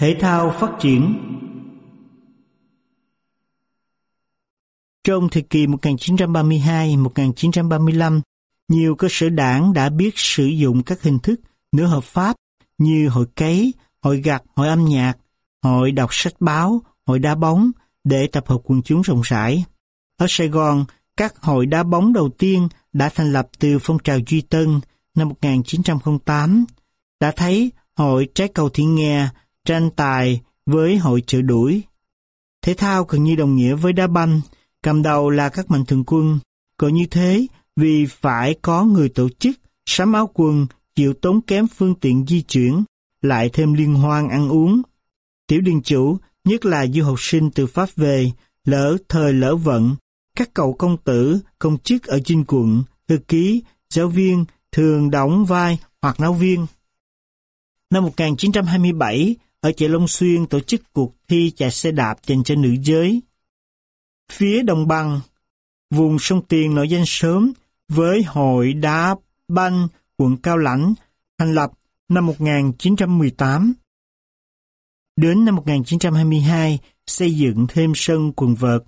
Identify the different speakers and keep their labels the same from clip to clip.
Speaker 1: Thể thao phát triển Trong thời kỳ 1932-1935, nhiều cơ sở đảng đã biết sử dụng các hình thức nửa hợp pháp như hội cấy, hội gặt, hội âm nhạc, hội đọc sách báo, hội đá bóng để tập hợp quần chúng rộng rãi. Ở Sài Gòn, các hội đá bóng đầu tiên đã thành lập từ phong trào Duy Tân năm 1908, đã thấy hội trái cầu Thiên Nghe tranh tài với hội chợ đuổi. Thể thao gần như đồng nghĩa với đá banh, cầm đầu là các mạnh thường quân. Có như thế vì phải có người tổ chức, sắm áo quần, chịu tốn kém phương tiện di chuyển, lại thêm liên hoan ăn uống. Tiểu điền chủ, nhất là du học sinh từ Pháp về, lỡ thời lỡ vận, các cậu công tử, công chức ở dinh quận, thư ký, giáo viên thường đóng vai hoặc náo viên. Năm 1927, ở chợ Long Xuyên tổ chức cuộc thi chạy xe đạp dành cho nữ giới. Phía đồng bằng, vùng sông Tiền nổi danh sớm với hội đá banh quận Cao Lãnh thành lập năm 1918. Đến năm 1922, xây dựng thêm sân quần vợt.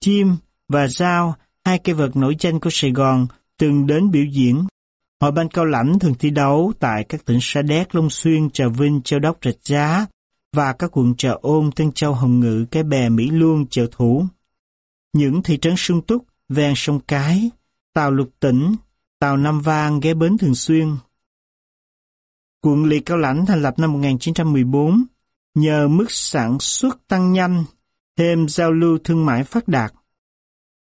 Speaker 1: Chim và Giao, hai cây vợt nổi danh của Sài Gòn, từng đến biểu diễn. Hội banh cao lãnh thường thi đấu tại các tỉnh Sa Đéc, Long Xuyên, Trà Vinh, Châu Đốc, Rạch Giá và các quận Trà Ôn, Tân Châu, Hồng Ngự, Cái Bè, Mỹ Luông, Chợ Thủ. Những thị trấn sung túc, ven sông Cái, tàu lục tỉnh, tàu Nam Vang ghé bến thường xuyên. Quận Lị Cao Lãnh thành lập năm 1914, nhờ mức sản xuất tăng nhanh, thêm giao lưu thương mại phát đạt.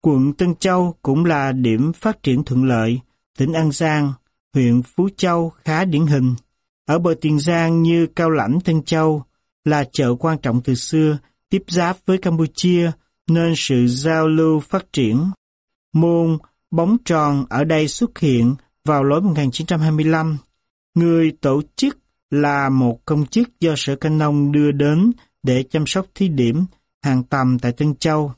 Speaker 1: Quận Tân Châu cũng là điểm phát triển thuận lợi, tỉnh An Giang, huyện Phú Châu khá điển hình. Ở bờ Tiền Giang như Cao Lãnh Tân Châu là chợ quan trọng từ xưa, tiếp giáp với Campuchia, nên sự giao lưu phát triển. Môn bóng tròn ở đây xuất hiện vào lối 1925. Người tổ chức là một công chức do Sở Canh Nông đưa đến để chăm sóc thí điểm hàng tầm tại Tân Châu,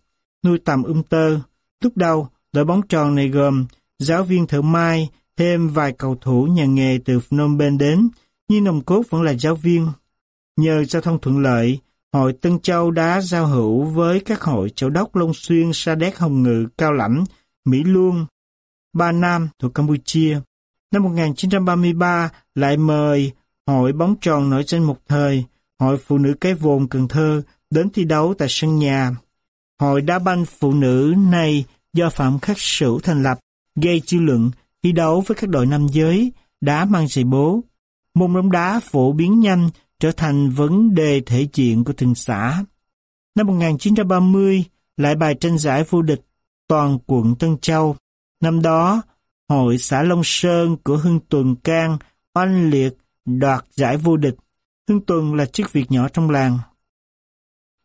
Speaker 1: nuôi tầm ươm tơ. Lúc đầu, đội bóng tròn này gồm giáo viên thợ mai, thêm vài cầu thủ nhà nghề từ Phnom Penh đến, nhưng nồng cốt vẫn là giáo viên. Nhờ giao thông thuận lợi, hội Tân Châu đã giao hữu với các hội Châu Đốc, Long Xuyên, Sa Đéc, Hồng Ngự, Cao Lãnh, Mỹ Luông, Ba Nam thuộc Campuchia. Năm 1933 lại mời hội bóng tròn nổi danh một thời, hội phụ nữ cái vồn Cần Thơ đến thi đấu tại sân nhà. Hội đá banh phụ nữ này do Phạm Khắc Sửu thành lập, gây dư luận thi đấu với các đội nam giới, đá mang giày bố. Môn bóng đá phổ biến nhanh trở thành vấn đề thể diện của từng xã. Năm 1930, lại bài tranh giải vô địch toàn quận Tân Châu. Năm đó, hội xã Long Sơn của Hưng Tuần Cang oanh liệt đoạt giải vô địch. Hưng Tuần là chức việc nhỏ trong làng.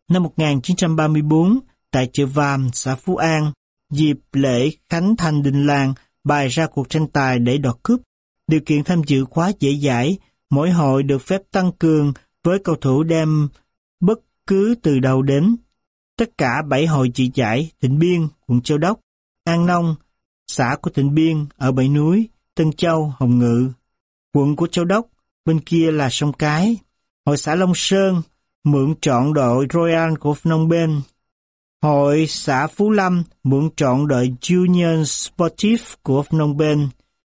Speaker 1: Năm 1934, tại chợ Vàm, xã Phú An, dịp lễ Khánh Thành Đình Làng bài ra cuộc tranh tài để đoạt cúp. Điều kiện tham dự quá dễ dãi, mỗi hội được phép tăng cường với cầu thủ đem bất cứ từ đầu đến. Tất cả 7 hội trị giải, Thịnh Biên, quận Châu Đốc, An Nông, xã của Thịnh Biên ở Bảy Núi, Tân Châu, Hồng Ngự, quận của Châu Đốc, bên kia là sông Cái, hội xã Long Sơn, mượn trọn đội Royal của Phnom Penh, hội xã Phú Lâm mượn trọn đội Union sportif của Phnom Penh,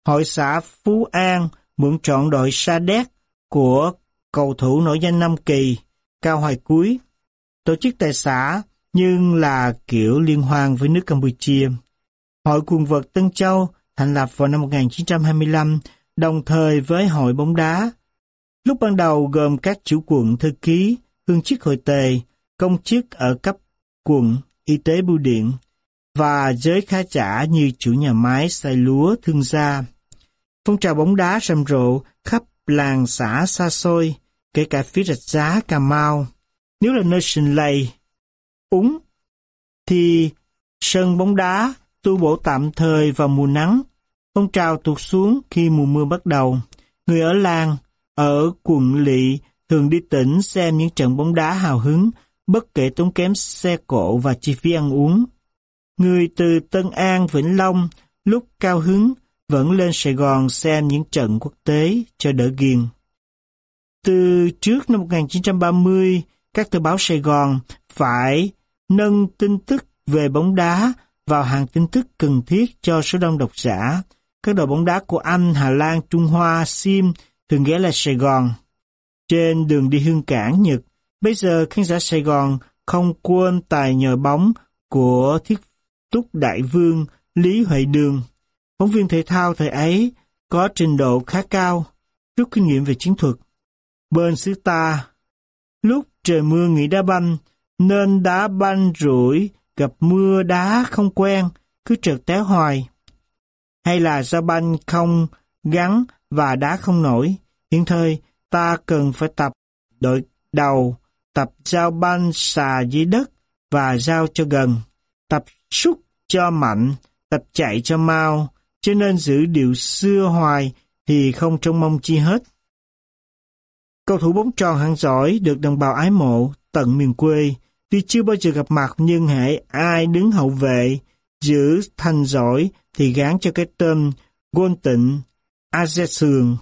Speaker 1: hội xã Phú An mượn trọn đội Sa Đéc của cầu thủ nổi danh Nam Kỳ, Cao Hoài Cuối. Tổ chức tại xã nhưng là kiểu liên hoan với nước Campuchia. Hội quần vợt Tân Châu thành lập vào năm 1925, đồng thời với hội bóng đá. Lúc ban đầu gồm các chủ quận thư ký, hương chức hội tề, công chức ở cấp quận, y tế bưu điện, và giới khá trả như chủ nhà máy xay lúa thương gia. Phong trào bóng đá rầm rộ khắp làng xã xa xôi, kể cả phía rạch giá Cà Mau. Nếu là nơi sinh lầy, úng, thì sân bóng đá tu bổ tạm thời vào mùa nắng, phong trào tụt xuống khi mùa mưa bắt đầu. Người ở làng, ở quận lỵ thường đi tỉnh xem những trận bóng đá hào hứng, bất kể tốn kém xe cộ và chi phí ăn uống. Người từ Tân An, Vĩnh Long lúc cao hứng vẫn lên Sài Gòn xem những trận quốc tế cho đỡ ghiền. Từ trước năm 1930, các tờ báo Sài Gòn phải nâng tin tức về bóng đá vào hàng tin tức cần thiết cho số đông độc giả. Các đội bóng đá của Anh, Hà Lan, Trung Hoa, Sim thường ghé lại Sài Gòn. Trên đường đi Hương Cảng, Nhật, bây giờ khán giả Sài Gòn không quên tài nhờ bóng của thiết túc đại vương Lý Huệ Đường. Phóng viên thể thao thời ấy có trình độ khá cao, rút kinh nghiệm về chiến thuật. Bên xứ ta, lúc trời mưa nghỉ đá banh, nên đá banh rủi, gặp mưa đá không quen, cứ trượt té hoài. Hay là do banh không gắn và đá không nổi. Hiện thời, ta cần phải tập đội đầu, tập giao ban xà dưới đất và giao cho gần, tập xúc cho mạnh, tập chạy cho mau, cho nên giữ điệu xưa hoài thì không trông mong chi hết. Cầu thủ bóng tròn hạng giỏi được đồng bào ái mộ tận miền quê, tuy chưa bao giờ gặp mặt nhưng hệ ai đứng hậu vệ, giữ thành giỏi thì gán cho cái tên Gôn Tịnh, Aze Sường.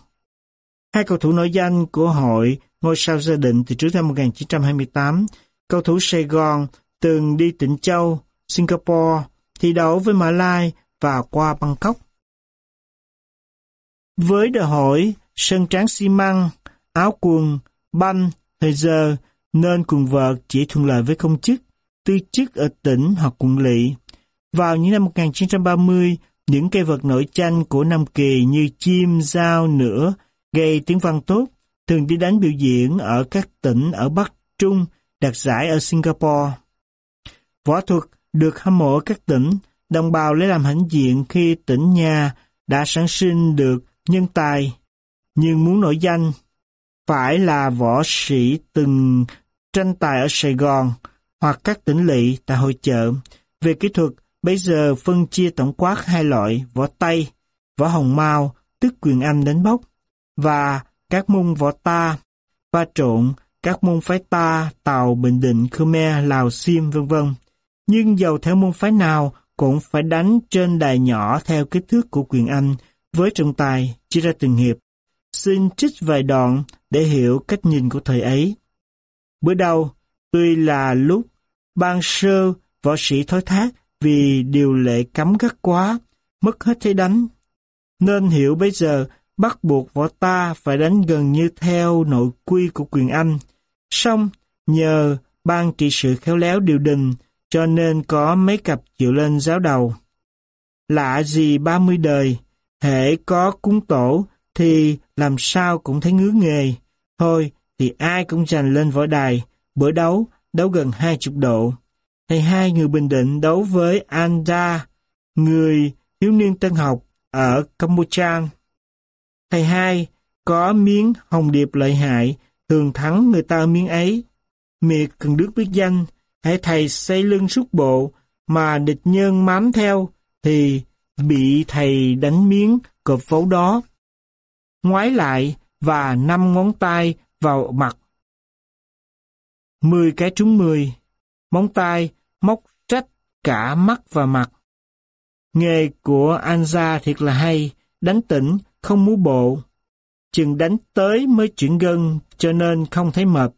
Speaker 1: Hai cầu thủ nổi danh của hội ngôi sao gia đình từ trước năm 1928, cầu thủ Sài Gòn từng đi tỉnh Châu, Singapore, thi đấu với Mã Lai và qua Bangkok. Với đòi hỏi sân tráng xi măng, áo quần, banh, thời giờ nên quần vợt chỉ thuận lợi với công chức, tư chức ở tỉnh hoặc quận lỵ. Vào những năm 1930, những cây vật nổi tranh của Nam Kỳ như chim, dao, nữa gây tiếng vang tốt, thường đi đánh biểu diễn ở các tỉnh ở Bắc Trung, đạt giải ở Singapore. Võ thuật được hâm mộ ở các tỉnh, đồng bào lấy làm hãnh diện khi tỉnh nhà đã sản sinh được nhân tài, nhưng muốn nổi danh, phải là võ sĩ từng tranh tài ở Sài Gòn hoặc các tỉnh lỵ tại hội chợ. Về kỹ thuật, bây giờ phân chia tổng quát hai loại võ Tây, võ Hồng Mao, tức quyền Anh đánh bốc, và các môn võ ta, va trộn, các môn phái ta, Tàu, Bình Định, Khmer, Lào, Sim, vân vân. Nhưng dầu theo môn phái nào cũng phải đánh trên đài nhỏ theo kích thước của quyền Anh, với trọng tài chia ra từng hiệp. Xin trích vài đoạn để hiểu cách nhìn của thời ấy. Bữa đầu, tuy là lúc ban sơ võ sĩ thói thác vì điều lệ cấm gắt quá, mất hết thế đánh. Nên hiểu bây giờ bắt buộc võ ta phải đánh gần như theo nội quy của quyền Anh. Xong, nhờ ban trị sự khéo léo điều đình, cho nên có mấy cặp chịu lên giáo đầu. Lạ gì ba mươi đời, hệ có cúng tổ thì làm sao cũng thấy ngứa nghề. Thôi thì ai cũng giành lên võ đài, bữa đấu, đấu gần hai chục độ. Thầy hai người Bình Định đấu với Anda, người thiếu niên tân học ở Campuchia. Thầy hai có miếng hồng điệp lợi hại, thường thắng người ta miếng ấy. Miệt cần đức biết danh, hãy thầy xây lưng suốt bộ, mà địch nhân mám theo, thì bị thầy đánh miếng cột phấu đó. Ngoái lại và năm ngón tay vào mặt. Mười cái trúng mười, móng tay móc trách cả mắt và mặt. Nghề của Anza thiệt là hay, đánh tỉnh, không muốn bộ. Chừng đánh tới mới chuyển gân, cho nên không thấy mệt.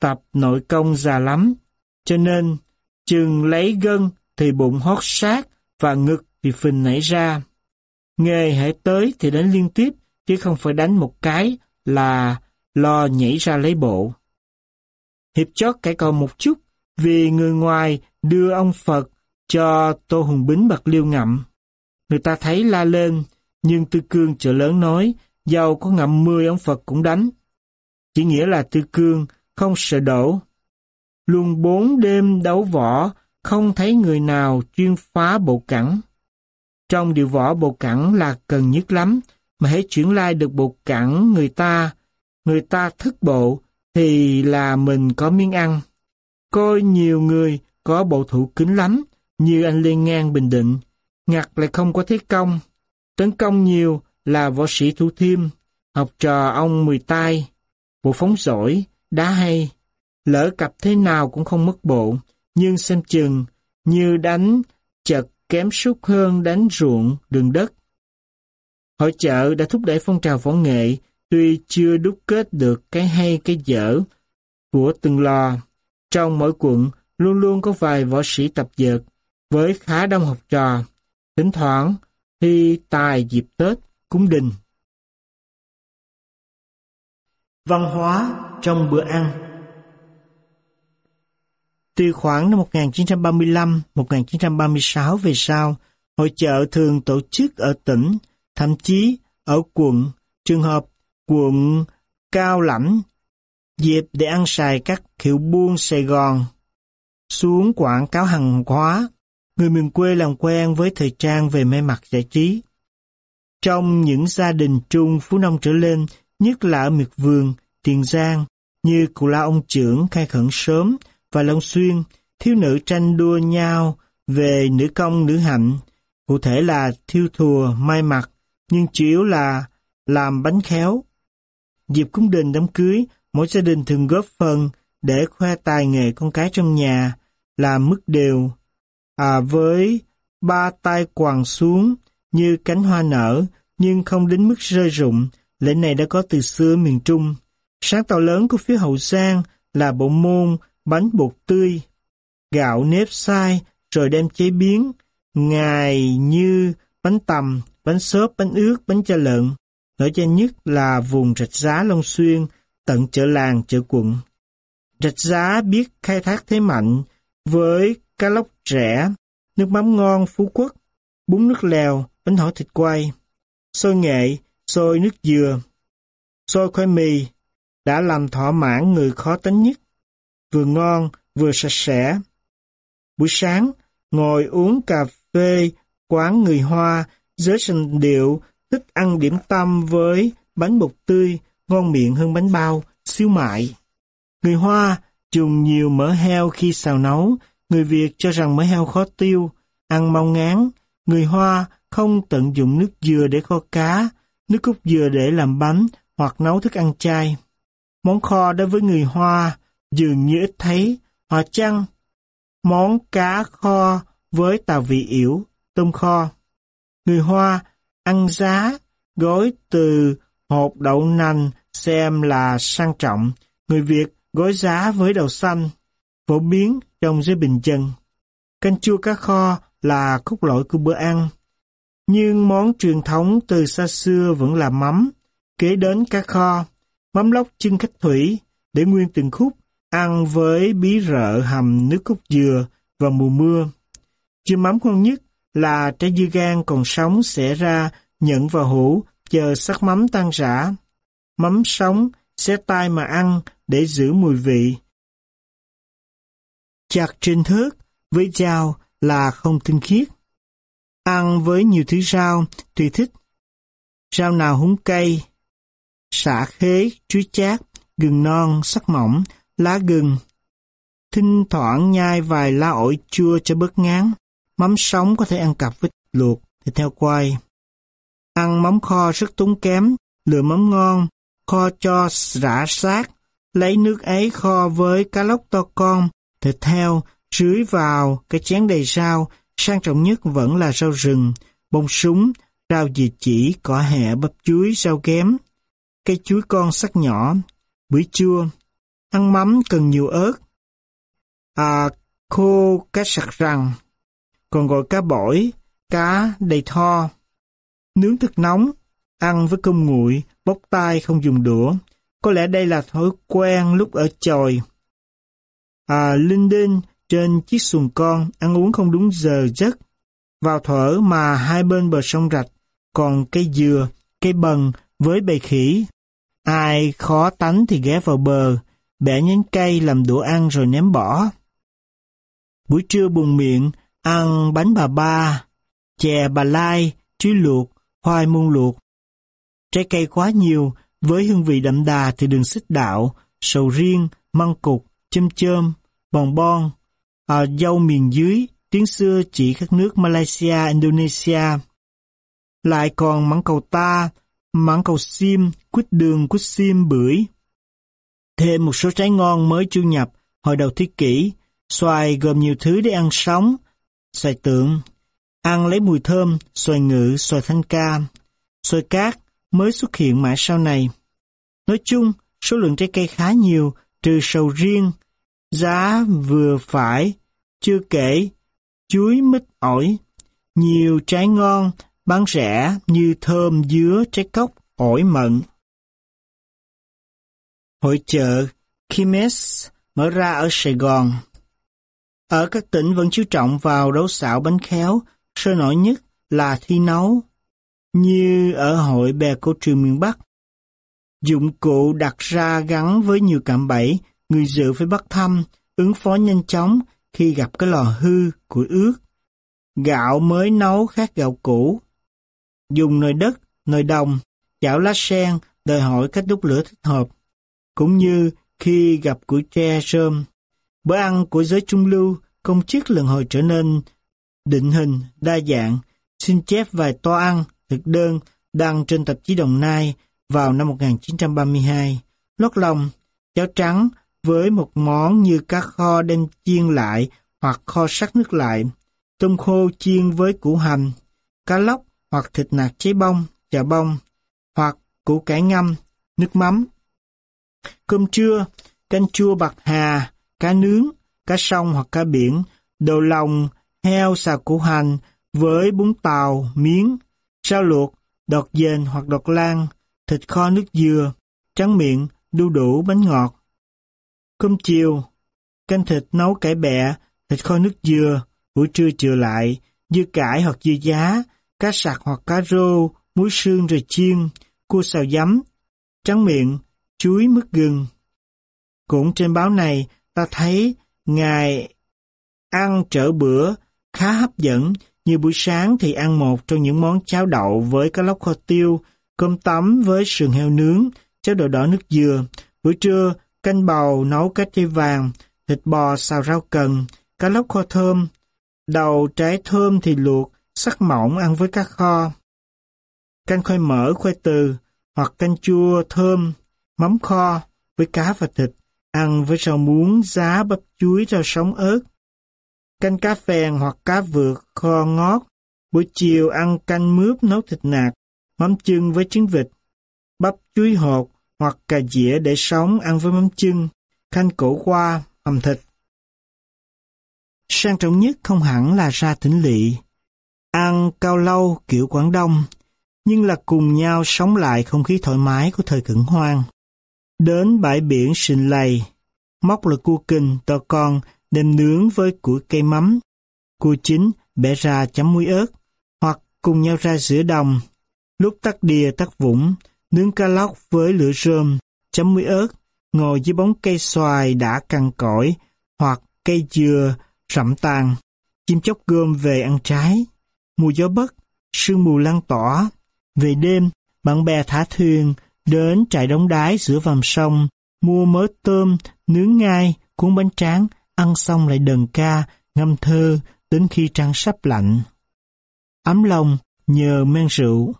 Speaker 1: Tập nội công già lắm, cho nên chừng lấy gân thì bụng hót sát và ngực thì phình nảy ra. Nghề hãy tới thì đánh liên tiếp, chứ không phải đánh một cái là lo nhảy ra lấy bộ. Hiệp chót cãi còn một chút, vì người ngoài đưa ông Phật cho Tô Hùng Bính bạc liêu ngậm. Người ta thấy la lên, nhưng Tư Cương trở lớn nói, giàu có ngậm mươi ông Phật cũng đánh. Chỉ nghĩa là Tư Cương không sợ đổ. Luôn bốn đêm đấu võ, không thấy người nào chuyên phá bộ cẳng. Trong điều võ bộ cẳng là cần nhất lắm, mà hãy chuyển lai được bộ cẳng người ta, người ta thức bộ, thì là mình có miếng ăn. Coi nhiều người có bộ thủ kính lắm, như anh Lê Ngang Bình Định, ngặt lại không có thế công. Tấn công nhiều là võ sĩ Thủ Thiêm, học trò ông Mười Tai, bộ phóng giỏi, đá hay. Lỡ cặp thế nào cũng không mất bộ, nhưng xem chừng, như đánh chật kém sút hơn đánh ruộng, đường đất. Hội chợ đã thúc đẩy phong trào võ nghệ, Tuy chưa đúc kết được cái hay cái dở của từng lò, trong mỗi quận luôn luôn có vài võ sĩ tập dượt với khá đông học trò, thỉnh thoảng thi tài dịp Tết, cúng đình. Văn hóa trong bữa ăn Từ khoảng năm 1935-1936 về sau, hội chợ thường tổ chức ở tỉnh, thậm chí ở quận, trường hợp quận Cao Lãnh, dịp để ăn xài các hiệu buôn Sài Gòn, xuống quảng cáo hàng hóa, người miền quê làm quen với thời trang về may mặc giải trí. Trong những gia đình trung phú nông trở lên, nhất là ở miệt vườn, Tiền Giang, như cụ La Ông Trưởng khai khẩn sớm và Long Xuyên, thiếu nữ tranh đua nhau về nữ công nữ hạnh, cụ thể là thiêu thùa, may mặc, nhưng chủ yếu là làm bánh khéo. Dịp cúng đình đám cưới, mỗi gia đình thường góp phần để khoe tài nghề con cái trong nhà, làm mức đều, à, với ba tay quàng xuống như cánh hoa nở, nhưng không đến mức rơi rụng, lễ này đã có từ xưa miền Trung. Sáng tạo lớn của phía Hậu Giang là bộ môn bánh bột tươi, gạo nếp sai rồi đem chế biến, ngài như bánh tằm, bánh xốp, bánh ướt, bánh cha lợn. Nổi danh nhất là vùng rạch giá Long Xuyên, tận chợ làng, chợ quận. Rạch giá biết khai thác thế mạnh với cá lóc rẻ, nước mắm ngon Phú Quốc, bún nước lèo, bánh hỏi thịt quay, xôi nghệ, xôi nước dừa, xôi khoai mì, đã làm thỏa mãn người khó tính nhất, vừa ngon vừa sạch sẽ. Buổi sáng, ngồi uống cà phê, quán người Hoa, giới sành điệu, thích ăn điểm tâm với bánh bột tươi, ngon miệng hơn bánh bao, siêu mại. Người Hoa dùng nhiều mỡ heo khi xào nấu, người Việt cho rằng mỡ heo khó tiêu, ăn mau ngán. Người Hoa không tận dụng nước dừa để kho cá, nước cốt dừa để làm bánh hoặc nấu thức ăn chay. Món kho đối với người Hoa dường như ít thấy, họ chăng món cá kho với tàu vị ỉu, tôm kho. Người Hoa ăn giá, gói từ hộp đậu nành xem là sang trọng. Người Việt gói giá với đậu xanh, phổ biến trong giới bình dân. Canh chua cá kho là cốt lõi của bữa ăn. Nhưng món truyền thống từ xa xưa vẫn là mắm, kế đến cá kho, mắm lóc chân khách thủy, để nguyên từng khúc, ăn với bí rợ hầm nước cốt dừa vào mùa mưa. Chưa mắm ngon nhất là trái dưa gan còn sống sẽ ra nhận vào hũ, chờ sắc mắm tan rã. Mắm sống, xé tay mà ăn để giữ mùi vị. Chặt trên thớt với dao là không tinh khiết. Ăn với nhiều thứ rau tùy thích. Rau nào húng cây xả khế, chuối chát, gừng non, sắc mỏng, lá gừng. Thinh thoảng nhai vài lá ổi chua cho bớt ngán. Mắm sống có thể ăn cặp với luộc, thịt theo quay. Ăn mắm kho rất tốn kém, lựa mắm ngon, kho cho rã xác lấy nước ấy kho với cá lóc to con, thịt heo, rưới vào cái chén đầy rau, sang trọng nhất vẫn là rau rừng, bông súng, rau dì chỉ, cỏ hẹ, bắp chuối, rau kém, cây chuối con sắc nhỏ, bưởi chua, ăn mắm cần nhiều ớt, à, khô cá sặc răng, còn gọi cá bổi, cá đầy tho, nướng thức nóng, ăn với cơm nguội, bóc tay không dùng đũa. Có lẽ đây là thói quen lúc ở chòi. À, linh đinh trên chiếc xuồng con, ăn uống không đúng giờ giấc. Vào thở mà hai bên bờ sông rạch, còn cây dừa, cây bần với bầy khỉ. Ai khó tánh thì ghé vào bờ, bẻ nhánh cây làm đũa ăn rồi ném bỏ. Buổi trưa buồn miệng, ăn bánh bà ba, chè bà lai, chuối luộc, khoai môn luộc. Trái cây quá nhiều, với hương vị đậm đà từ đường xích đạo, sầu riêng, măng cục, chôm chôm, bòn bon, à, dâu miền dưới, tiếng xưa chỉ các nước Malaysia, Indonesia. Lại còn mãng cầu ta, mãng cầu sim, quýt đường, quýt sim, bưởi. Thêm một số trái ngon mới chu nhập hồi đầu thế kỷ, xoài gồm nhiều thứ để ăn sống, xoài tượng, ăn lấy mùi thơm, xoài ngự, xoài thanh ca, xoài cát mới xuất hiện mãi sau này. Nói chung, số lượng trái cây khá nhiều, trừ sầu riêng, giá vừa phải, chưa kể chuối mít ổi. Nhiều trái ngon, bán rẻ như thơm dứa, trái cốc, ổi mận. Hội chợ Kimes mở ra ở Sài Gòn. Ở các tỉnh vẫn chú trọng vào đấu xạo bánh khéo, sôi nổi nhất là thi nấu, như ở hội bè cô trường miền Bắc. Dụng cụ đặt ra gắn với nhiều cạm bẫy, người dự phải bắt thăm, ứng phó nhanh chóng khi gặp cái lò hư, của ướt. Gạo mới nấu khác gạo cũ. Dùng nồi đất, nồi đồng, chảo lá sen đòi hỏi cách đốt lửa thích hợp. Cũng như khi gặp củi tre rơm. Bữa ăn của giới trung lưu, công chức lần hồi trở nên định hình, đa dạng, xin chép vài toa ăn, thực đơn đăng trên tạp chí Đồng Nai vào năm 1932. Lót lòng, cháo trắng với một món như cá kho đem chiên lại hoặc kho sắc nước lại, tôm khô chiên với củ hành, cá lóc hoặc thịt nạc cháy bông, chả bông, hoặc củ cải ngâm, nước mắm. Cơm trưa, canh chua bạc hà, cá nướng, cá sông hoặc cá biển, đồ lòng, heo xào củ hành với bún tàu, miếng, rau luộc, đọt dền hoặc đọt lan, thịt kho nước dừa, trắng miệng, đu đủ, bánh ngọt. Cơm chiều, canh thịt nấu cải bẹ, thịt kho nước dừa, buổi trưa chừa lại, dưa cải hoặc dưa giá, cá sặc hoặc cá rô, muối xương rồi chiên, cua xào giấm, trắng miệng, chuối mứt gừng. Cũng trên báo này, ta thấy ngài ăn trở bữa khá hấp dẫn, như buổi sáng thì ăn một trong những món cháo đậu với cá lóc kho tiêu, cơm tấm với sườn heo nướng, cháo đậu đỏ nước dừa. Buổi trưa, canh bầu nấu cá chi vàng, thịt bò xào rau cần, cá lóc kho thơm, đầu trái thơm thì luộc, sắc mỏng ăn với cá kho. Canh khoai mỡ, khoai từ, hoặc canh chua thơm, mắm kho với cá và thịt, ăn với rau muống, giá, bắp chuối, rau sống ớt. Canh cá phèn hoặc cá vượt, kho ngót. Buổi chiều ăn canh mướp nấu thịt nạc, mắm chưng với trứng vịt, bắp chuối hột hoặc cà dĩa để sống ăn với mắm chưng, canh cổ qua, hầm thịt. Sang trọng nhất không hẳn là ra tỉnh lỵ. Ăn cao lâu kiểu Quảng Đông, nhưng là cùng nhau sống lại không khí thoải mái của thời cẩn hoang. Đến bãi biển Sình Lầy, móc là cua kinh to con đem nướng với củi cây mắm, cua chín bẻ ra chấm muối ớt, hoặc cùng nhau ra giữa đồng, lúc tắt đìa tắt vũng, nướng cá lóc với lửa rơm, chấm muối ớt, ngồi dưới bóng cây xoài đã cằn cõi, hoặc cây dừa rậm tàn, chim chóc gom về ăn trái, mùa gió bất, sương mù lan tỏa. Về đêm, bạn bè thả thuyền, đến trại đóng đái giữa vàm sông, mua mớ tôm, nướng ngai, cuốn bánh tráng, ăn xong lại đờn ca, ngâm thơ, đến khi trăng sắp lạnh. Ấm lòng nhờ men rượu.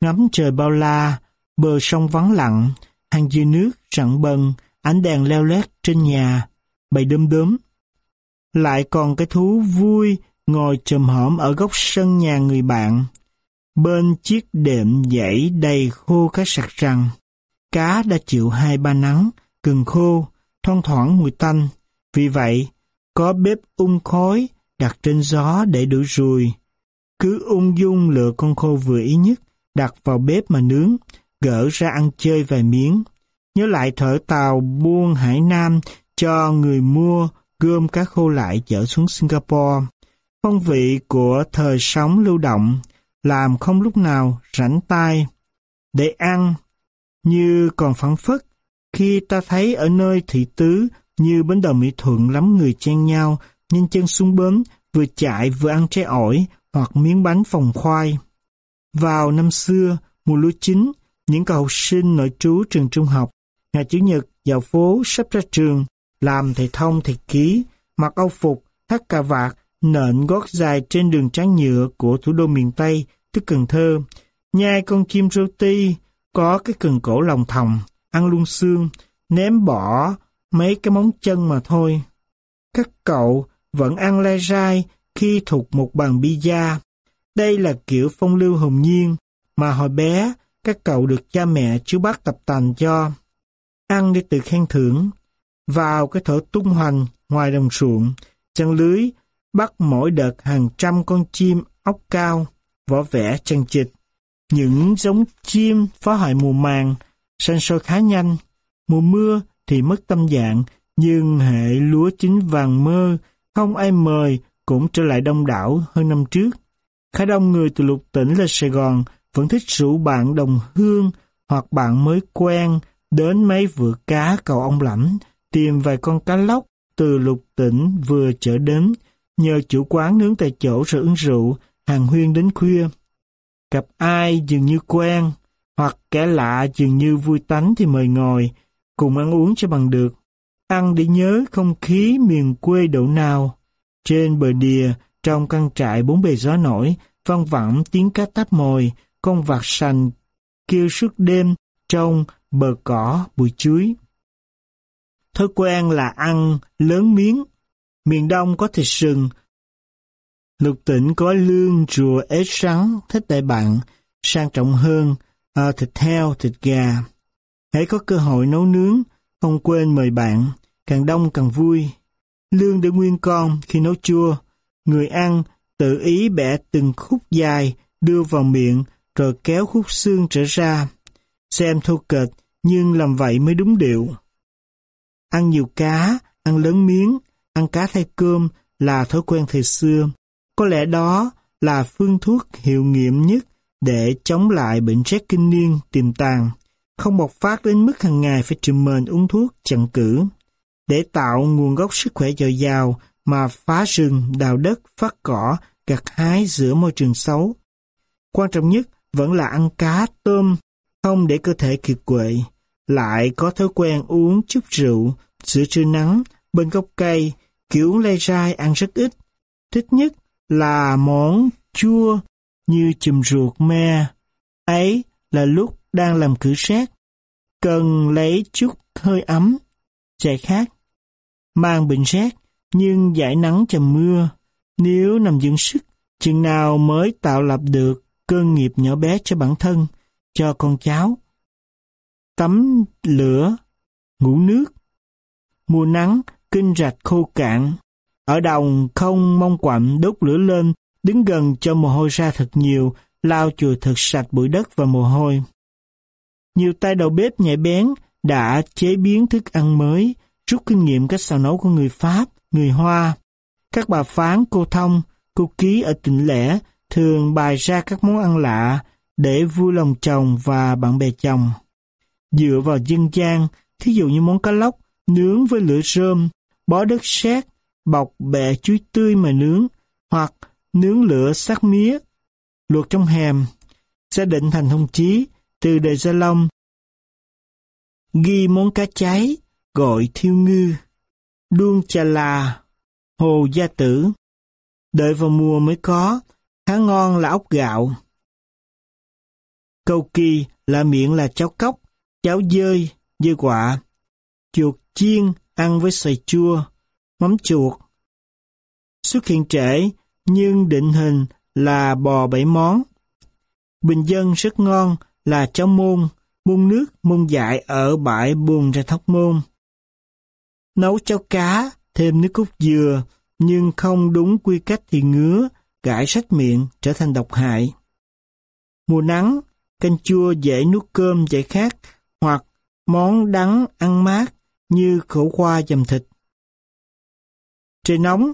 Speaker 1: Ngắm trời bao la, bờ sông vắng lặng, hàng dừa nước rặng bần, ánh đèn leo lét trên nhà, bầy đơm đớm. Lại còn cái thú vui ngồi trầm hõm ở góc sân nhà người bạn. Bên chiếc đệm dãy đầy khô cá sặc răng. Cá đã chịu hai ba nắng, cừng khô, thoang thoảng mùi tanh. Vì vậy, có bếp ung khói đặt trên gió để đuổi ruồi. Cứ ung dung lựa con khô vừa ý nhất, đặt vào bếp mà nướng, gỡ ra ăn chơi vài miếng. Nhớ lại thở tàu buôn Hải Nam cho người mua gom cá khô lại chở xuống Singapore. Phong vị của thời sống lưu động, làm không lúc nào rảnh tay. Để ăn, như còn phản phất, khi ta thấy ở nơi thị tứ như bến đò Mỹ Thuận lắm người chen nhau, nhanh chân xuống bến, vừa chạy vừa ăn trái ổi hoặc miếng bánh phòng khoai. Vào năm xưa, mùa lúa chín, những cậu học sinh nội trú trường trung học, ngày Chủ nhật vào phố sắp ra trường, làm thầy thông thầy ký, mặc âu phục, thắt cà vạt, nện gót dài trên đường trắng nhựa của thủ đô miền Tây, tức Cần Thơ, nhai con chim roti, có cái cần cổ lòng thòng, ăn luôn xương, ném bỏ mấy cái móng chân mà thôi. Các cậu vẫn ăn lai rai khi thuộc một bàn pizza. Đây là kiểu phong lưu hồn nhiên mà hồi bé các cậu được cha mẹ chú bác tập tành cho. Ăn để tự khen thưởng. Vào cái thở tung hoành ngoài đồng ruộng, chân lưới bắt mỗi đợt hàng trăm con chim ốc cao, vỏ vẽ chân chịch. Những giống chim phá hoại mùa màng, sinh sôi khá nhanh. Mùa mưa thì mất tâm dạng, nhưng hệ lúa chín vàng mơ, không ai mời cũng trở lại đông đảo hơn năm trước. Khá đông người từ lục tỉnh lên Sài Gòn vẫn thích rủ bạn đồng hương hoặc bạn mới quen đến mấy vựa cá cầu ông lãnh tìm vài con cá lóc từ lục tỉnh vừa chở đến nhờ chủ quán nướng tại chỗ rồi uống rượu hàng huyên đến khuya. Gặp ai dường như quen hoặc kẻ lạ dường như vui tánh thì mời ngồi cùng ăn uống cho bằng được. Ăn để nhớ không khí miền quê độ nào. Trên bờ đìa, trong căn trại bốn bề gió nổi, văng vẳng tiếng cá táp mồi, con vạc sành kêu suốt đêm trong bờ cỏ bụi chuối. Thói quen là ăn lớn miếng. Miền Đông có thịt sừng. Lục tỉnh có lương, rùa, ếch sắn, thích đại bạn, sang trọng hơn, à, thịt heo, thịt gà. Hãy có cơ hội nấu nướng, không quên mời bạn, càng đông càng vui. Lương để nguyên con khi nấu chua, người ăn tự ý bẻ từng khúc dài đưa vào miệng rồi kéo khúc xương trở ra. Xem thô kệch nhưng làm vậy mới đúng điệu. Ăn nhiều cá, ăn lớn miếng, ăn cá thay cơm là thói quen thời xưa. Có lẽ đó là phương thuốc hiệu nghiệm nhất để chống lại bệnh rét kinh niên tiềm tàng, không bộc phát đến mức hàng ngày phải trùm mền uống thuốc chặn cử. Để tạo nguồn gốc sức khỏe dồi dào mà phá rừng, đào đất, phát cỏ, gặt hái giữa môi trường xấu. Quan trọng nhất vẫn là ăn cá, tôm, không để cơ thể kiệt quệ. Lại có thói quen uống chút rượu, sữa trưa nắng, bên gốc cây, kiểu lê rai ăn rất ít. Thích nhất là món chua như chùm ruột me. Ấy là lúc đang làm cử sát. Cần lấy chút hơi ấm, chạy khác. Mang bệnh rét, nhưng giải nắng chầm mưa. Nếu nằm dưỡng sức, chừng nào mới tạo lập được cơ nghiệp nhỏ bé cho bản thân, cho con cháu. Tắm lửa, ngủ nước. Mùa nắng, kinh rạch khô cạn. Ở đồng không mong quặm đốt lửa lên, đứng gần cho mồ hôi ra thật nhiều, lau chùi thật sạch bụi đất và mồ hôi. Nhiều tay đầu bếp nhạy bén đã chế biến thức ăn mới, rút kinh nghiệm cách xào nấu của người Pháp, người Hoa. Các bà phán, cô thông, cô ký ở tỉnh lẻ thường bày ra các món ăn lạ để vui lòng chồng và bạn bè chồng. Dựa vào dân gian, thí dụ như món cá lóc, nướng với lửa rơm, bó đất sét, bọc bẹ chuối tươi mà nướng, hoặc nướng lửa sắc mía, luộc trong hèm. sẽ định thành thông chí, từ đời Gia Long, ghi món cá cháy, gọi thiêu ngư, đuông chà là, hồ gia tử. Đợi vào mùa mới có, khá ngon là ốc gạo. Câu kỳ là miệng là cháo cốc, cháo dơi, dơi quả chuột chiên ăn với xoài chua, mắm chuột. Xuất hiện trễ, nhưng định hình là bò bảy món. Bình dân rất ngon là cháo môn, môn nước, môn dại ở bãi buồn ra thóc môn. Nấu cháo cá, thêm nước cốt dừa, nhưng không đúng quy cách thì ngứa, gãi sách miệng trở thành độc hại. Mùa nắng, canh chua dễ nuốt cơm dễ khát, hoặc món đắng ăn mát như khổ qua dầm thịt. Trời nóng,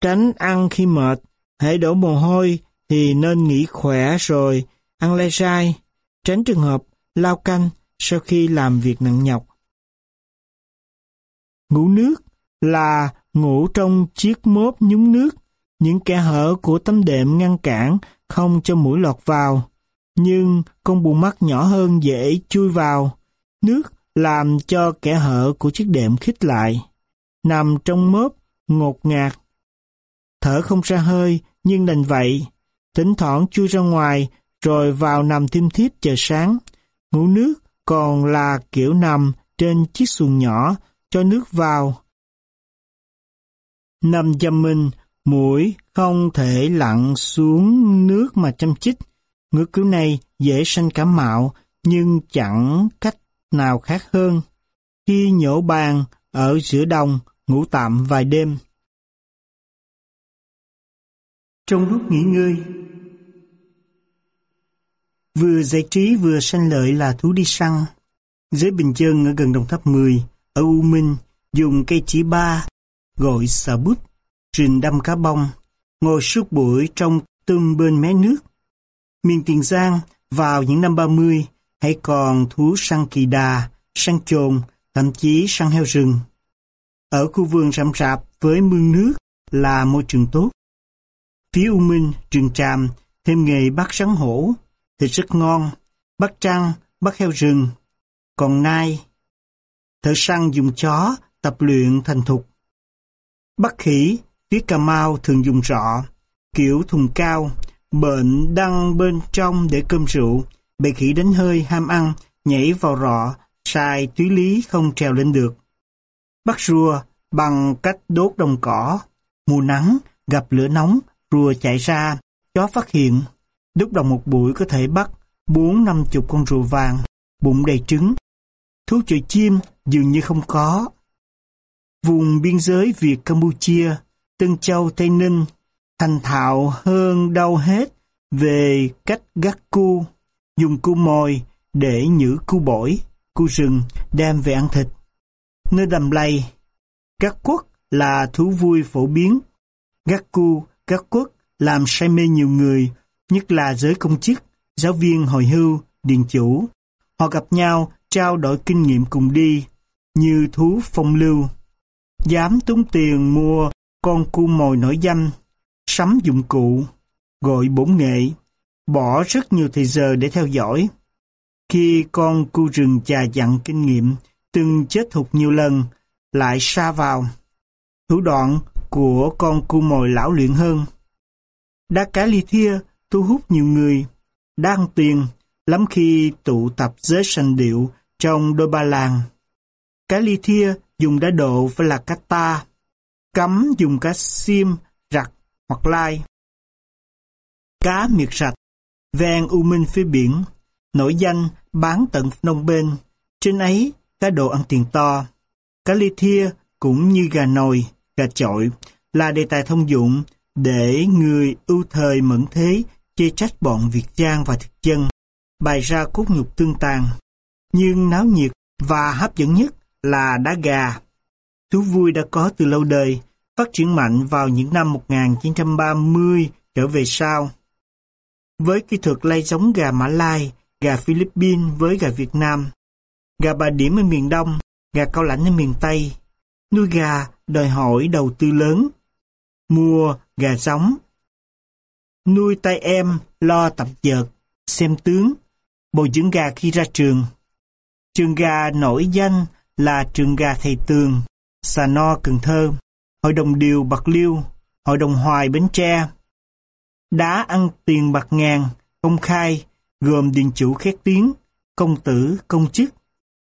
Speaker 1: tránh ăn khi mệt, hãy đổ mồ hôi thì nên nghỉ khỏe rồi ăn lai rai, tránh trường hợp lao canh sau khi làm việc nặng nhọc. Ngủ nước là ngủ trong chiếc mốp nhúng nước, những kẻ hở của tấm đệm ngăn cản không cho mũi lọt vào, nhưng con bù mắt nhỏ hơn dễ chui vào. Nước làm cho kẻ hở của chiếc đệm khít lại. Nằm trong mớp, ngột ngạt. Thở không ra hơi, nhưng đành vậy. Thỉnh thoảng chui ra ngoài, rồi vào nằm thiêm thiếp chờ sáng. Ngủ nước còn là kiểu nằm trên chiếc xuồng nhỏ, cho nước vào. Nằm chăm mình, mũi không thể lặn xuống nước mà chăm chích. Ngược cứu này dễ sanh cảm mạo, nhưng chẳng cách nào khác hơn. Khi nhổ bàn ở giữa đồng, ngủ tạm vài đêm. Trong lúc nghỉ ngơi, vừa giải trí vừa sanh lợi là thú đi săn. Giới Bình Chân ở gần Đồng Tháp 10, Âu U Minh, dùng cây chỉ ba, gọi xà bút, trình đâm cá bông, ngồi suốt buổi trong tương bên mé nước. Miền Tiền Giang, vào những năm 30, hãy còn thú săn kỳ đà, săn trồn, thậm chí săn heo rừng. Ở khu vườn rậm rạp với mương nước là môi trường tốt. Phía U Minh, trường tràm, thêm nghề bắt rắn hổ, thịt rất ngon, bắt trăng, bắt heo rừng. Còn nai, thợ săn dùng chó tập luyện thành thục. Bắt khỉ, phía Cà Mau thường dùng rọ, kiểu thùng cao, bệnh đăng bên trong để cơm rượu, bầy khỉ đánh hơi ham ăn, nhảy vào rọ, sai túy lý không trèo lên được. Bắt rùa bằng cách đốt đồng cỏ, mùa nắng, gặp lửa nóng, rùa chạy ra, chó phát hiện. Đúc đồng một buổi có thể bắt bốn năm chục con rùa vàng, bụng đầy trứng. Thú chơi chim dường như không có. Vùng biên giới Việt Campuchia, Tân Châu Tây Ninh, thành thạo hơn đâu hết về cách gắt cu, dùng cu mồi để nhử cu bổi, cu rừng đem về ăn thịt. Nơi đầm lầy, gắt quất là thú vui phổ biến. Gắt cu, gắt quất làm say mê nhiều người, nhất là giới công chức, giáo viên hồi hưu, điền chủ. Họ gặp nhau, trao đổi kinh nghiệm cùng đi, như thú phong lưu. Dám tốn tiền mua con cu mồi nổi danh, sắm dụng cụ, gọi bổn nghệ, bỏ rất nhiều thời giờ để theo dõi. Khi con cu rừng già dặn kinh nghiệm, từng chết thục nhiều lần, lại xa vào. Thủ đoạn của con cu mồi lão luyện hơn. Đá cá ly thia thu hút nhiều người, đang tiền, lắm khi tụ tập giới sanh điệu trong đôi ba làng. Cá ly thia dùng đá độ và là cá ta, cấm dùng cá xiêm, rặt hoặc lai. Cá miệt sạch, ven u minh phía biển, nổi danh bán tận nông bên, trên ấy cá độ ăn tiền to. Cá ly thia cũng như gà nồi, gà chọi là đề tài thông dụng để người ưu thời mẫn thế chê trách bọn Việt Giang và thực dân, bày ra cốt nhục tương tàn. Nhưng náo nhiệt và hấp dẫn nhất là đá gà. Thú vui đã có từ lâu đời, phát triển mạnh vào những năm 1930 trở về sau. Với kỹ thuật lay giống gà Mã Lai, gà Philippines với gà Việt Nam, gà Bà Điểm ở miền Đông, gà Cao Lãnh ở miền Tây, nuôi gà đòi hỏi đầu tư lớn. Mua gà giống, nuôi tay em lo tập dợt, xem tướng, bồi dưỡng gà khi ra trường. Trường gà nổi danh là trường gà Thầy Tường, sà No Cần Thơ, Hội đồng Điều Bạc Liêu, Hội đồng Hoài Bến Tre. Đá ăn tiền bạc ngàn, công khai, gồm điện chủ khét tiếng, công tử, công chức.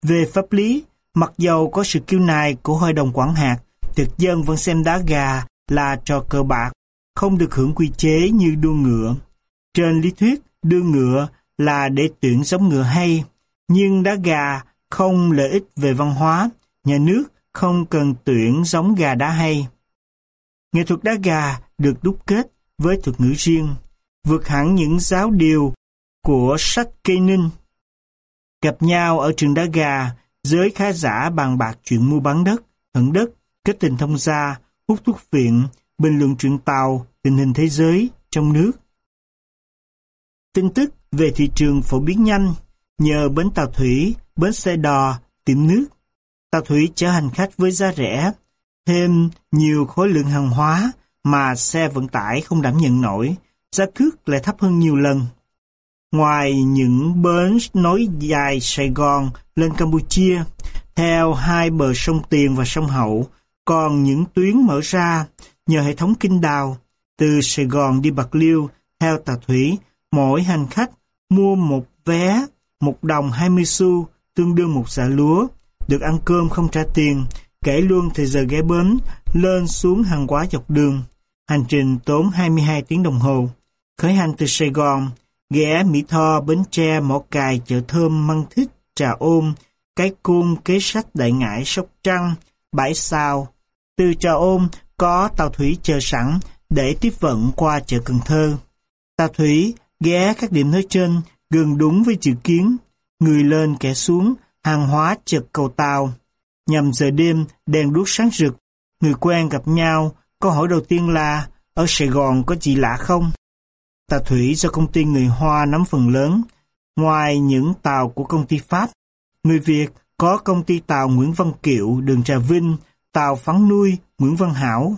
Speaker 1: Về pháp lý, mặc dầu có sự kiêu nài của Hội đồng quản hạt, thực dân vẫn xem đá gà là trò cờ bạc, không được hưởng quy chế như đua ngựa. Trên lý thuyết, đua ngựa là để tuyển giống ngựa hay, nhưng đá gà không lợi ích về văn hóa, nhà nước không cần tuyển giống gà đá hay. Nghệ thuật đá gà được đúc kết với thuật ngữ riêng, vượt hẳn những giáo điều của sách cây ninh. Gặp nhau ở trường đá gà, giới khá giả bàn bạc chuyện mua bán đất, hận đất, kết tình thông gia, hút thuốc viện, bình luận chuyện tàu, tình hình thế giới, trong nước. Tin tức về thị trường phổ biến nhanh nhờ bến tàu thủy, bến xe đò, tiệm nước. Tàu thủy chở hành khách với giá rẻ, thêm nhiều khối lượng hàng hóa mà xe vận tải không đảm nhận nổi, giá cước lại thấp hơn nhiều lần. Ngoài những bến nối dài Sài Gòn lên Campuchia, theo hai bờ sông Tiền và sông Hậu, còn những tuyến mở ra nhờ hệ thống kinh đào từ Sài Gòn đi Bạc Liêu theo tàu thủy, mỗi hành khách mua một vé một đồng 20 xu tương đương một xả lúa, được ăn cơm không trả tiền, kể luôn thời giờ ghé bến, lên xuống hàng quá dọc đường. Hành trình tốn 22 tiếng đồng hồ. Khởi hành từ Sài Gòn, ghé Mỹ Tho, Bến Tre, Mỏ Cài, Chợ Thơm, Măng Thích, Trà Ôm, Cái Côn, Kế Sách, Đại Ngãi, Sóc Trăng, Bãi Sao. Từ Trà Ôm có tàu thủy chờ sẵn để tiếp vận qua chợ Cần Thơ. Tàu thủy ghé các điểm nói trên gần đúng với chữ kiến. Người lên kẻ xuống, hàng hóa chật cầu tàu. Nhằm giờ đêm, đèn đuốc sáng rực, người quen gặp nhau, câu hỏi đầu tiên là ở Sài Gòn có chị lạ không? Tàu thủy do công ty người Hoa nắm phần lớn. Ngoài những tàu của công ty Pháp, người Việt có công ty tàu Nguyễn Văn Kiệu, đường Trà Vinh, tàu phán nuôi Nguyễn Văn Hảo.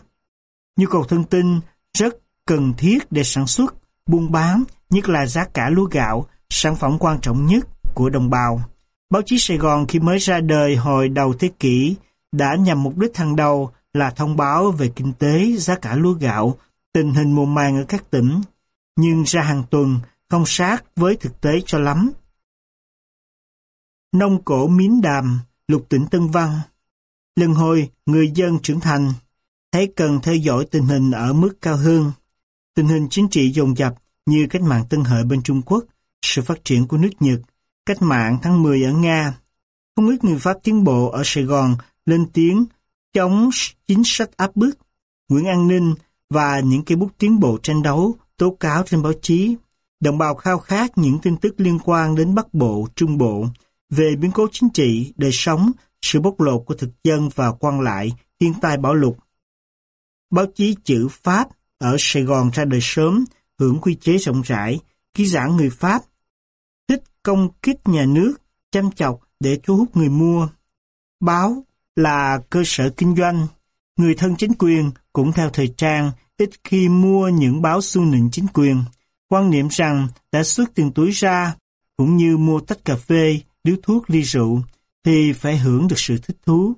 Speaker 1: Nhu cầu thông tin rất cần thiết để sản xuất, buôn bán, nhất là giá cả lúa gạo, sản phẩm quan trọng nhất của đồng bào. Báo chí Sài Gòn khi mới ra đời hồi đầu thế kỷ đã nhằm mục đích hàng đầu là thông báo về kinh tế, giá cả lúa gạo, tình hình mùa màng ở các tỉnh, nhưng ra hàng tuần không sát với thực tế cho lắm. Nông cổ miến đàm, lục tỉnh Tân Văn Lần hồi, người dân trưởng thành, thấy cần theo dõi tình hình ở mức cao hơn. Tình hình chính trị dồn dập như cách mạng Tân Hợi bên Trung Quốc, sự phát triển của nước Nhật, cách mạng tháng 10 ở Nga. Không ít người Pháp tiến bộ ở Sài Gòn lên tiếng chống chính sách áp bức, Nguyễn An Ninh và những cây bút tiến bộ tranh đấu, tố cáo trên báo chí. Đồng bào khao khát những tin tức liên quan đến Bắc Bộ, Trung Bộ, về biến cố chính trị, đời sống, sự bóc lột của thực dân và quan lại, thiên tai bão lụt. Báo chí chữ Pháp ở Sài Gòn ra đời sớm, hưởng quy chế rộng rãi, ký giả người Pháp, công kích nhà nước, chăm chọc để thu hút người mua. Báo là cơ sở kinh doanh, người thân chính quyền cũng theo thời trang, ít khi mua những báo xu nịnh chính quyền. Quan niệm rằng đã xuất tiền túi ra, cũng như mua tách cà phê, điếu thuốc ly rượu, thì phải hưởng được sự thích thú.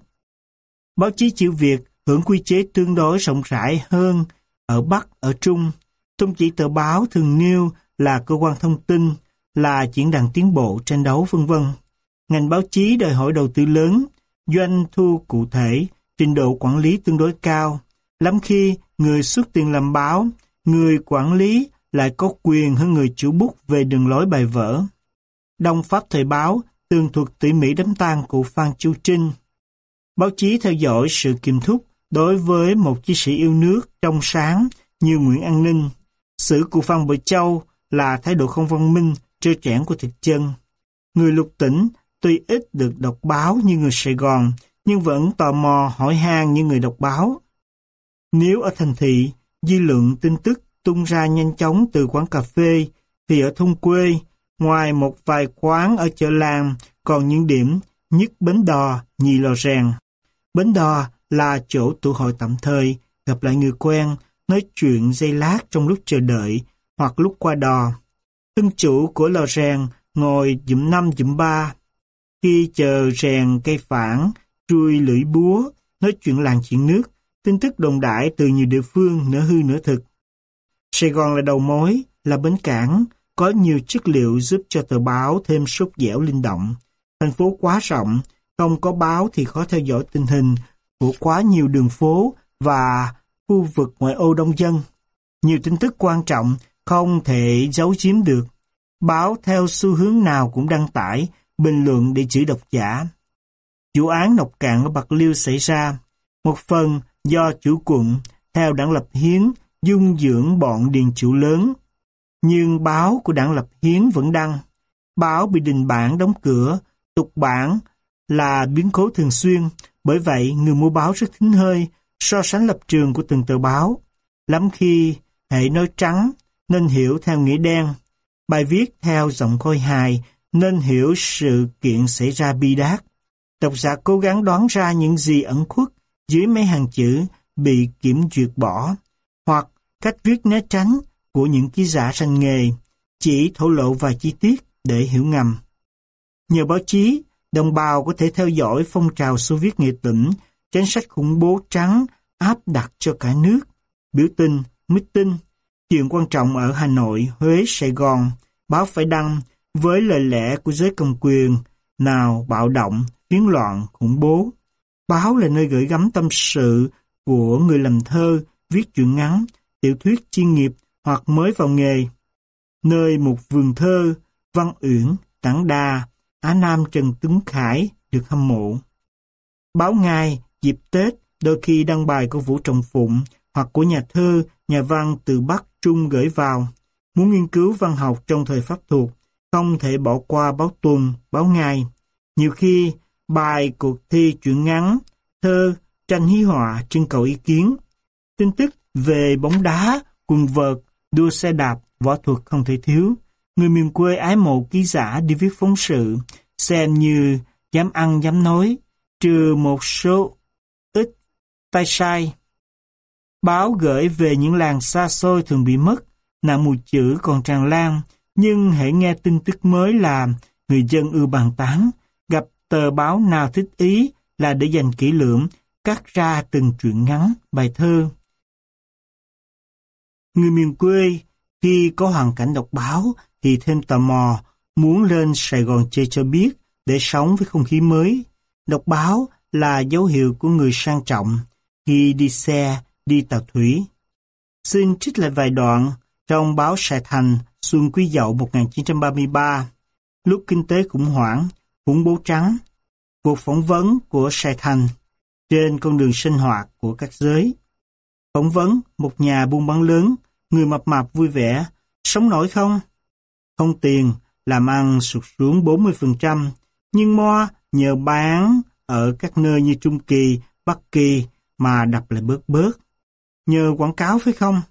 Speaker 1: Báo chí chữ Việt hưởng quy chế tương đối rộng rãi hơn ở Bắc, ở Trung. Tôn chỉ tờ báo thường nêu là cơ quan thông tin, là diễn đàn tiến bộ, tranh đấu vân vân. Ngành báo chí đòi hỏi đầu tư lớn, doanh thu cụ thể, trình độ quản lý tương đối cao. Lắm khi người xuất tiền làm báo, người quản lý lại có quyền hơn người chủ bút về đường lối bài vở. Đông Pháp Thời báo tường thuật tỉ mỉ đám tang của Phan Chu Trinh. Báo chí theo dõi sự kiềm thúc đối với một chiến sĩ yêu nước trong sáng như Nguyễn An Ninh. Sử của Phan Bội Châu là thái độ không văn minh, trơ trẽn của thịt chân. Người lục tỉnh tuy ít được đọc báo như người Sài Gòn, nhưng vẫn tò mò hỏi han như người đọc báo. Nếu ở thành thị, dư lượng tin tức tung ra nhanh chóng từ quán cà phê, thì ở thôn quê, ngoài một vài quán ở chợ làng, còn những điểm nhất bến đò, nhì lò rèn. Bến đò là chỗ tụ hội tạm thời, gặp lại người quen, nói chuyện dây lát trong lúc chờ đợi hoặc lúc qua đò. Thân chủ của lò rèn ngồi dụm năm dụm ba. Khi chờ rèn cây phản, chui lưỡi búa, nói chuyện làng chuyện nước, tin tức đồng đại từ nhiều địa phương nửa hư nửa thực. Sài Gòn là đầu mối, là bến cảng, có nhiều chất liệu giúp cho tờ báo thêm sốt dẻo linh động. Thành phố quá rộng, không có báo thì khó theo dõi tình hình của quá nhiều đường phố và khu vực ngoại ô đông dân. Nhiều tin tức quan trọng không thể giấu chiếm được. Báo theo xu hướng nào cũng đăng tải, bình luận để chửi độc giả. Vụ án nọc cạn ở Bạc Liêu xảy ra, một phần do chủ quận, theo đảng Lập Hiến, dung dưỡng bọn điền chủ lớn. Nhưng báo của đảng Lập Hiến vẫn đăng. Báo bị đình bản đóng cửa, tục bản là biến cố thường xuyên, bởi vậy người mua báo rất thính hơi so sánh lập trường của từng tờ báo. Lắm khi hệ nói trắng nên hiểu theo nghĩa đen, bài viết theo giọng khôi hài nên hiểu sự kiện xảy ra bi đát. Độc giả cố gắng đoán ra những gì ẩn khuất dưới mấy hàng chữ bị kiểm duyệt bỏ, hoặc cách viết né tránh của những ký giả sanh nghề, chỉ thổ lộ vài chi tiết để hiểu ngầm. Nhờ báo chí, đồng bào có thể theo dõi phong trào Xô Viết nghệ tỉnh, chính sách khủng bố trắng áp đặt cho cả nước, biểu tình, meeting, chuyện quan trọng ở Hà Nội, Huế, Sài Gòn, báo phải đăng với lời lẽ của giới cầm quyền, nào bạo động, phiến loạn, khủng bố. Báo là nơi gửi gắm tâm sự của người làm thơ, viết truyện ngắn, tiểu thuyết chuyên nghiệp hoặc mới vào nghề. nơi một vườn thơ, Văn Uyển, Tảng Đa, Á Nam Trần Tuấn Khải được hâm mộ. Báo ngay, dịp Tết, đôi khi đăng bài của Vũ Trọng Phụng hoặc của nhà thơ, nhà văn từ Bắc Trung gửi vào. Muốn nghiên cứu văn học trong thời Pháp thuộc, không thể bỏ qua báo tuần, báo ngày Nhiều khi, bài cuộc thi truyện ngắn, thơ, tranh hí họa trưng cầu ý kiến. Tin tức về bóng đá, quần vợt, đua xe đạp, võ thuật không thể thiếu. Người miền quê ái mộ ký giả đi viết phóng sự, xem như dám ăn dám nói, trừ một số ít tay sai. Báo gửi về những làng xa xôi thường bị mất, nạn mù chữ còn tràn lan, nhưng hãy nghe tin tức mới là người dân ưa bàn tán, gặp tờ báo nào thích ý là để dành kỹ lưỡng, cắt ra từng truyện ngắn, bài thơ. Người miền quê khi có hoàn cảnh đọc báo thì thêm tò mò, muốn lên Sài Gòn chơi cho biết để sống với không khí mới. Đọc báo là dấu hiệu của người sang trọng khi đi xe, đi tàu thủy. Xin trích lại vài đoạn trong báo Sài Thành xuân Quý Dậu 1933, lúc kinh tế khủng hoảng, khủng bố trắng, cuộc phỏng vấn của Sài Thành trên con đường sinh hoạt của các giới. Phỏng vấn một nhà buôn bán lớn, người mập mạp vui vẻ, sống nổi không? Không tiền, làm ăn sụt xuống 40%, nhưng Mo nhờ bán ở các nơi như Trung Kỳ, Bắc Kỳ mà đập lại bớt bớt. Nhờ quảng cáo phải không?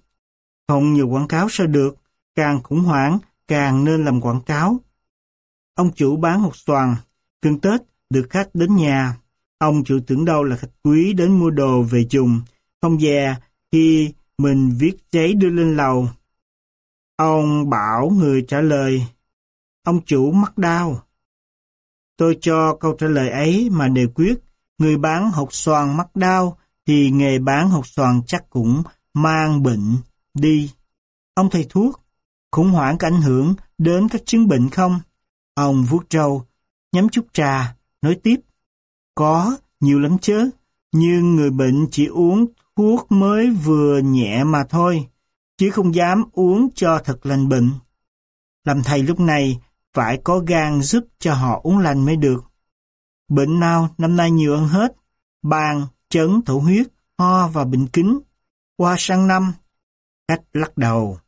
Speaker 1: Không nhờ quảng cáo sao được, càng khủng hoảng càng nên làm quảng cáo. Ông chủ bán hột xoàn, gần Tết được khách đến nhà. Ông chủ tưởng đâu là khách quý đến mua đồ về dùng, không dè khi mình viết giấy đưa lên lầu. Ông bảo người trả lời, ông chủ mắc đau. Tôi cho câu trả lời ấy mà đề quyết, người bán hột xoàn mắc đau thì nghề bán hột xoàn chắc cũng mang bệnh đi. Ông thầy thuốc, khủng hoảng có ảnh hưởng đến các chứng bệnh không? Ông vuốt trâu nhắm chút trà, nói tiếp. Có, nhiều lắm chứ, nhưng người bệnh chỉ uống thuốc mới vừa nhẹ mà thôi, chứ không dám uống cho thật lành bệnh. Làm thầy lúc này phải có gan giúp cho họ uống lành mới được. Bệnh nào năm nay nhiều hơn hết, bàn, chấn, thổ huyết, ho và bệnh kính. Qua sang năm, cách lắc đầu.